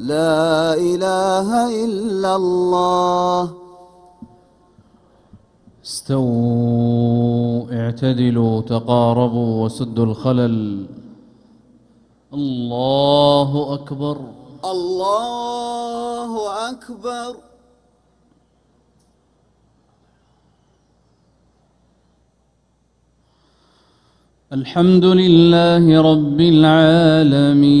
لا إله إلا الله. استووا اعتدلوا تقاربوا وسدوا الخلل. الله أكبر. الله أكبر. الحمد لله رب العالمين.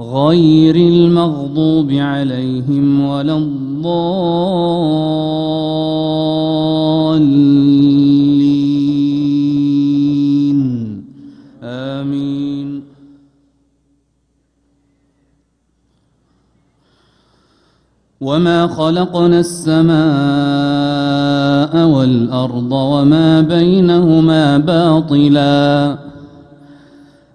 غير المغضوب عليهم ولا الضالين. آمين. وما خلقنا السماء والأرض وما بينهما باطلاً.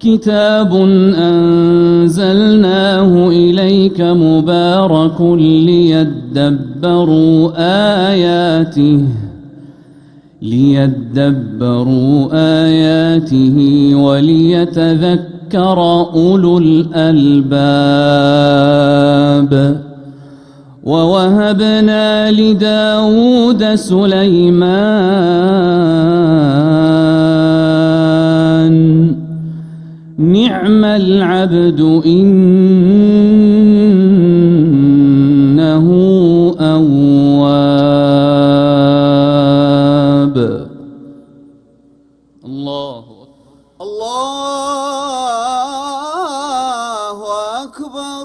كتاب أنزلناه إليك مبارك ليدبروا آياته ليدبروا آياته وليتذكر أولو الألباب. ووهبنا لداود سليمان نعم العبد إنه أواب. الله الله أكبر.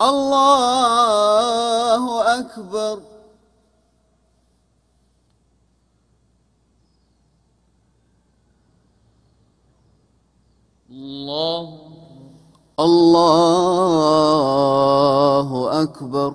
الله أكبر. الله الله أكبر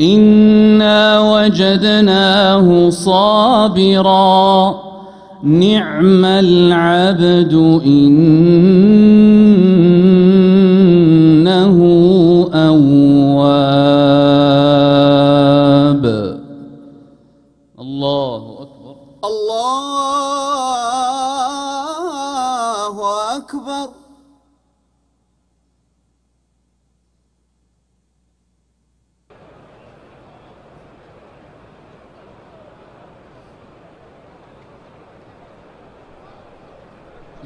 انا وجدناه صابرا. نعم العبد انه